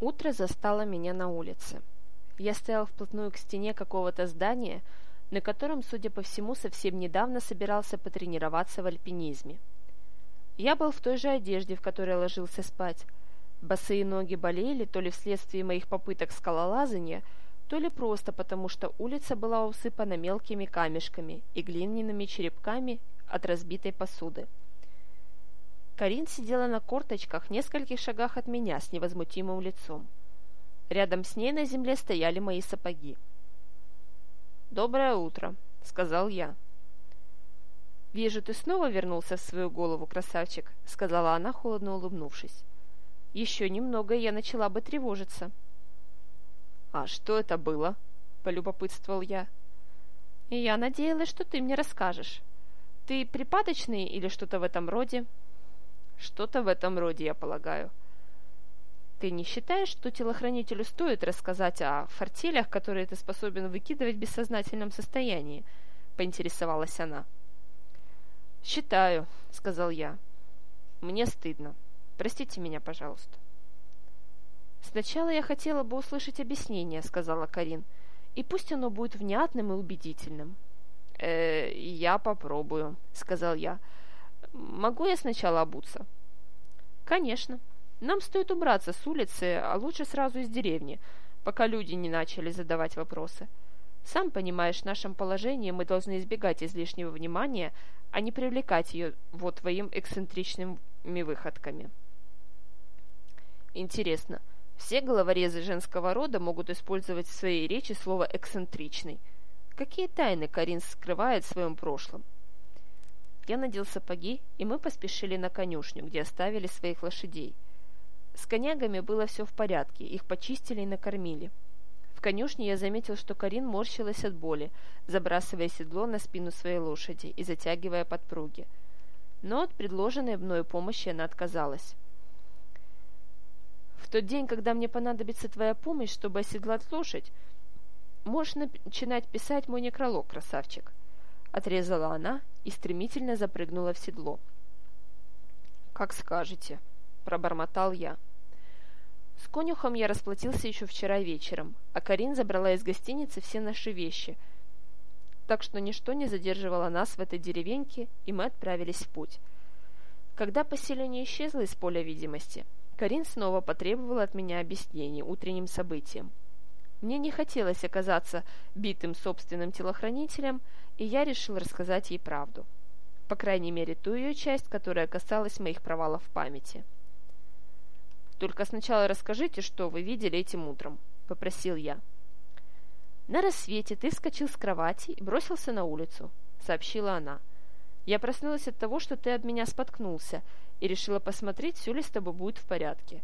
Утро застало меня на улице. Я стоял вплотную к стене какого-то здания, на котором, судя по всему, совсем недавно собирался потренироваться в альпинизме. Я был в той же одежде, в которой ложился спать. Босые ноги болели то ли вследствие моих попыток скалолазания, то ли просто потому, что улица была усыпана мелкими камешками и глиняными черепками от разбитой посуды. Карин сидела на корточках в нескольких шагах от меня с невозмутимым лицом. Рядом с ней на земле стояли мои сапоги. «Доброе утро», — сказал я. «Вижу, ты снова вернулся в свою голову, красавчик», — сказала она, холодно улыбнувшись. «Еще немного, я начала бы тревожиться». «А что это было?» — полюбопытствовал я. «И я надеялась, что ты мне расскажешь. Ты припадочный или что-то в этом роде?» Что-то в этом роде, я полагаю. Ты не считаешь, что телохранителю стоит рассказать о фортелях, которые ты способен выкидывать в бессознательном состоянии? Поинтересовалась она. Считаю, сказал я. Мне стыдно. Простите меня, пожалуйста. Сначала я хотела бы услышать объяснение, сказала Карин. И пусть оно будет внятным и убедительным. Э, я попробую, сказал я. Могу я сначала обуться? Конечно. Нам стоит убраться с улицы, а лучше сразу из деревни, пока люди не начали задавать вопросы. Сам понимаешь, в нашем положении мы должны избегать излишнего внимания, а не привлекать ее вот твоим эксцентричными выходками. Интересно, все головорезы женского рода могут использовать в своей речи слово «эксцентричный». Какие тайны Карин скрывает в своем прошлом? Я надел сапоги, и мы поспешили на конюшню, где оставили своих лошадей. С конягами было все в порядке, их почистили и накормили. В конюшне я заметил, что Карин морщилась от боли, забрасывая седло на спину своей лошади и затягивая подпруги. Но от предложенной мною помощи она отказалась. «В тот день, когда мне понадобится твоя помощь, чтобы оседлать лошадь, можешь начинать писать мой некролог, красавчик», — отрезала она и стремительно запрыгнула в седло. «Как скажете», — пробормотал я. С конюхом я расплатился еще вчера вечером, а Карин забрала из гостиницы все наши вещи, так что ничто не задерживало нас в этой деревеньке, и мы отправились в путь. Когда поселение исчезло из поля видимости, Карин снова потребовала от меня объяснений утренним событиям. Мне не хотелось оказаться битым собственным телохранителем, и я решил рассказать ей правду. По крайней мере, ту ее часть, которая касалась моих провалов в памяти. «Только сначала расскажите, что вы видели этим утром», — попросил я. «На рассвете ты вскочил с кровати и бросился на улицу», — сообщила она. «Я проснулась от того, что ты от меня споткнулся, и решила посмотреть, все ли с тобой будет в порядке.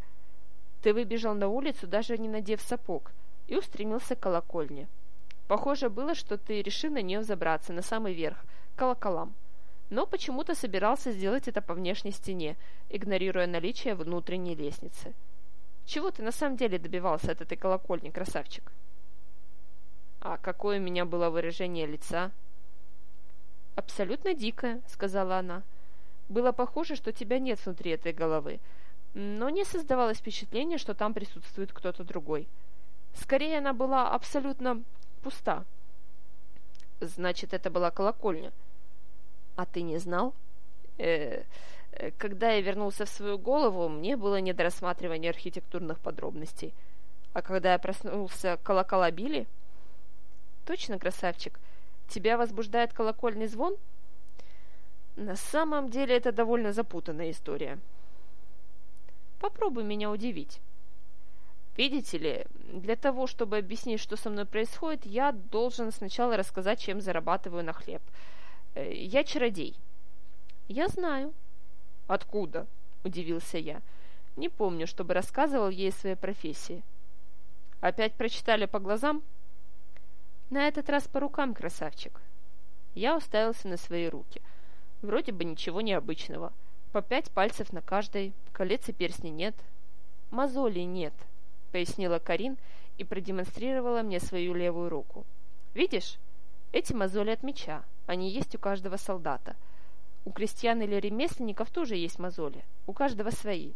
Ты выбежал на улицу, даже не надев сапог, и устремился к колокольне. Похоже было, что ты решил на нее взобраться, на самый верх, колоколам. Но почему-то собирался сделать это по внешней стене, игнорируя наличие внутренней лестницы. Чего ты на самом деле добивался от этой колокольни, красавчик? А какое у меня было выражение лица? Абсолютно дикое, сказала она. Было похоже, что тебя нет внутри этой головы, но не создавалось впечатление, что там присутствует кто-то другой. Скорее, она была абсолютно пуста. Значит, это была колокольня. А ты не знал? Э, -э когда я вернулся в свою голову, мне было не до рассматривания архитектурных подробностей. А когда я проснулся, колокола били? Точно, красавчик. Тебя возбуждает колокольный звон? На самом деле это довольно запутанная история. Попробуй меня удивить. Видите ли, для того, чтобы объяснить, что со мной происходит, я должен сначала рассказать, чем зарабатываю на хлеб. Э, я чародей. Я знаю. Откуда? Удивился я. Не помню, чтобы рассказывал ей о своей профессии. Опять прочитали по глазам? На этот раз по рукам, красавчик. Я уставился на свои руки. Вроде бы ничего необычного. По пять пальцев на каждой, колец и перстней нет. Мозолей нет. —— пояснила Карин и продемонстрировала мне свою левую руку. «Видишь? Эти мозоли от меча. Они есть у каждого солдата. У крестьян или ремесленников тоже есть мозоли. У каждого свои.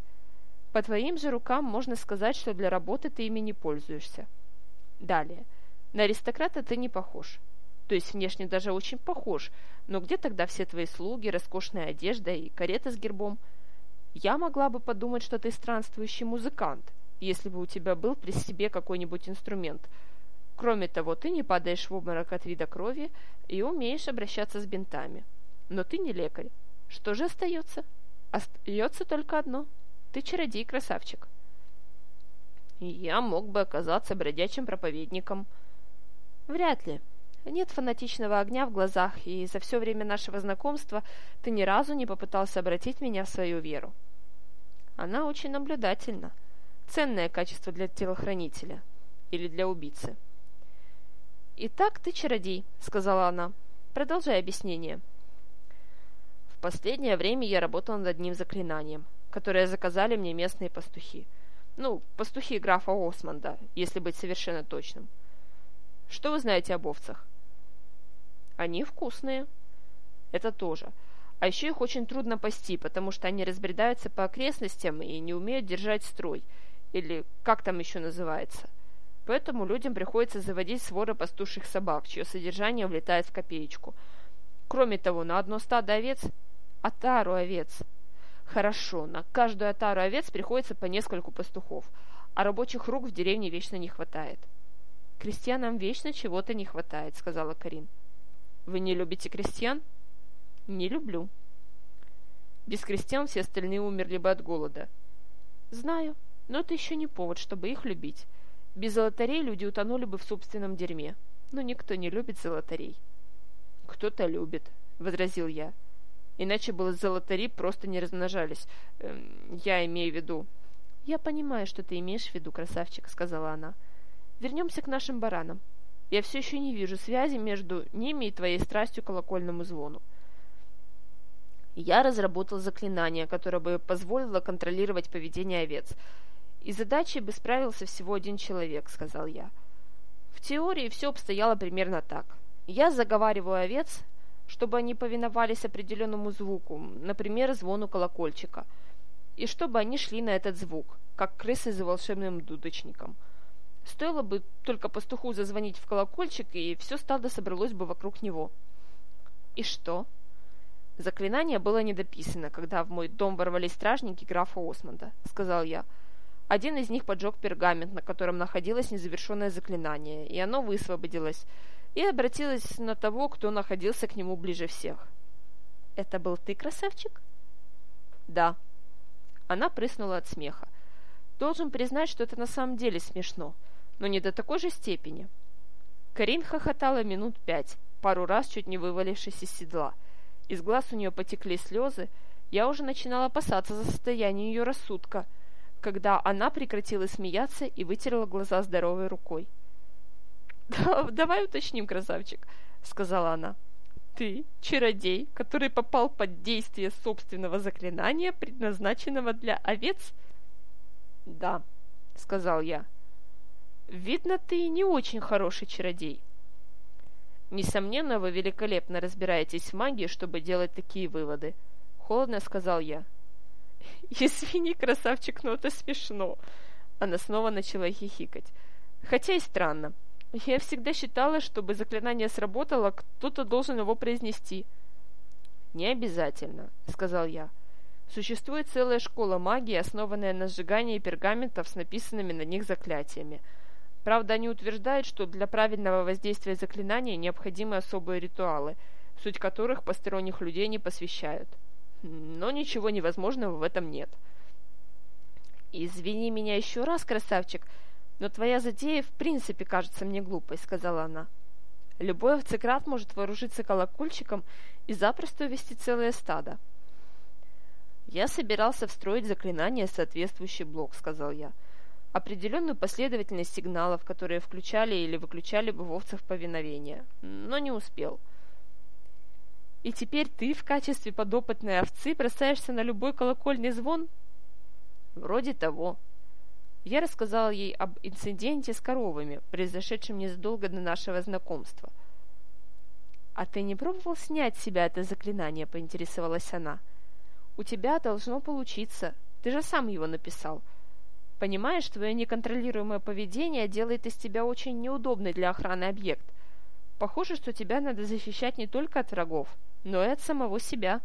По твоим же рукам можно сказать, что для работы ты ими не пользуешься. Далее. На аристократа ты не похож. То есть внешне даже очень похож, но где тогда все твои слуги, роскошная одежда и карета с гербом? Я могла бы подумать, что ты странствующий музыкант, если бы у тебя был при себе какой-нибудь инструмент. Кроме того, ты не падаешь в обморок от вида крови и умеешь обращаться с бинтами. Но ты не лекарь. Что же остается? Остается только одно – ты чародей, красавчик. Я мог бы оказаться бродячим проповедником. Вряд ли. Нет фанатичного огня в глазах, и за все время нашего знакомства ты ни разу не попытался обратить меня в свою веру. Она очень наблюдательна. Ценное качество для телохранителя. Или для убийцы. «Итак, ты чародей», — сказала она. «Продолжай объяснение». В последнее время я работал над одним заклинанием которые заказали мне местные пастухи. Ну, пастухи графа Османда, если быть совершенно точным. Что вы знаете об овцах? Они вкусные. Это тоже. А еще их очень трудно пасти, потому что они разбредаются по окрестностям и не умеют держать строй. Или как там еще называется. Поэтому людям приходится заводить своры пастушьих собак, чье содержание влетает в копеечку. Кроме того, на одно стадо овец, отару овец, Хорошо, на каждую отару овец приходится по нескольку пастухов, а рабочих рук в деревне вечно не хватает. Крестьянам вечно чего-то не хватает, сказала Карин. Вы не любите крестьян? Не люблю. Без крестьян все остальные умерли бы от голода. Знаю, но это еще не повод, чтобы их любить. Без золотарей люди утонули бы в собственном дерьме. Но никто не любит золотарей. Кто-то любит, возразил я. Иначе бы золотари просто не размножались. Эм, я имею в виду... «Я понимаю, что ты имеешь в виду, красавчик», — сказала она. «Вернемся к нашим баранам. Я все еще не вижу связи между ними и твоей страстью к колокольному звону. Я разработал заклинание, которое бы позволило контролировать поведение овец. И задачей бы справился всего один человек, сказал я. В теории все обстояло примерно так. Я заговариваю овец, чтобы они повиновались определенному звуку, например, звону колокольчика, и чтобы они шли на этот звук, как крысы за волшебным дудочником. Стоило бы только пастуху зазвонить в колокольчик, и все стадо собралось бы вокруг него. И что? Заклинание было недописано, когда в мой дом ворвались стражники графа Осмонда, сказал я. Один из них поджег пергамент, на котором находилось незавершенное заклинание, и оно высвободилось и обратилась на того, кто находился к нему ближе всех. «Это был ты, красавчик?» «Да». Она прыснула от смеха. Должен признать, что это на самом деле смешно, но не до такой же степени. Карин хохотала минут пять, пару раз чуть не вывалившись из седла. Из глаз у нее потекли слезы. Я уже начинала опасаться за состояние ее рассудка, когда она прекратила смеяться и вытерла глаза здоровой рукой. «Давай уточним, красавчик», — сказала она. «Ты чародей, который попал под действие собственного заклинания, предназначенного для овец?» «Да», — сказал я. «Видно, ты не очень хороший чародей». «Несомненно, вы великолепно разбираетесь в магии, чтобы делать такие выводы», — холодно сказал я. «Извини, красавчик, но это смешно». Она снова начала хихикать. «Хотя и странно. Я всегда считала, чтобы заклинание сработало, кто-то должен его произнести. Не обязательно, сказал я. Существует целая школа магии, основанная на сжигании пергаментов с написанными на них заклятиями. Правда, они утверждают, что для правильного воздействия заклинания необходимы особые ритуалы, суть которых посторонних людей не посвящают. Но ничего невозможного в этом нет. «Извини меня еще раз, красавчик», «Но твоя затея в принципе кажется мне глупой», — сказала она. «Любой овцекрат может вооружиться колокольчиком и запросто увести целое стадо». «Я собирался встроить заклинание соответствующий блок», — сказал я. «Определенную последовательность сигналов, которые включали или выключали бы в овцах повиновения, но не успел». «И теперь ты в качестве подопытной овцы бросаешься на любой колокольный звон?» «Вроде того», я рассказала ей об инциденте с коровами, произошедшем незадолго до нашего знакомства. «А ты не пробовал снять с себя это заклинание?» – поинтересовалась она. «У тебя должно получиться. Ты же сам его написал. Понимаешь, твое неконтролируемое поведение делает из тебя очень неудобный для охраны объект. Похоже, что тебя надо защищать не только от врагов, но и от самого себя».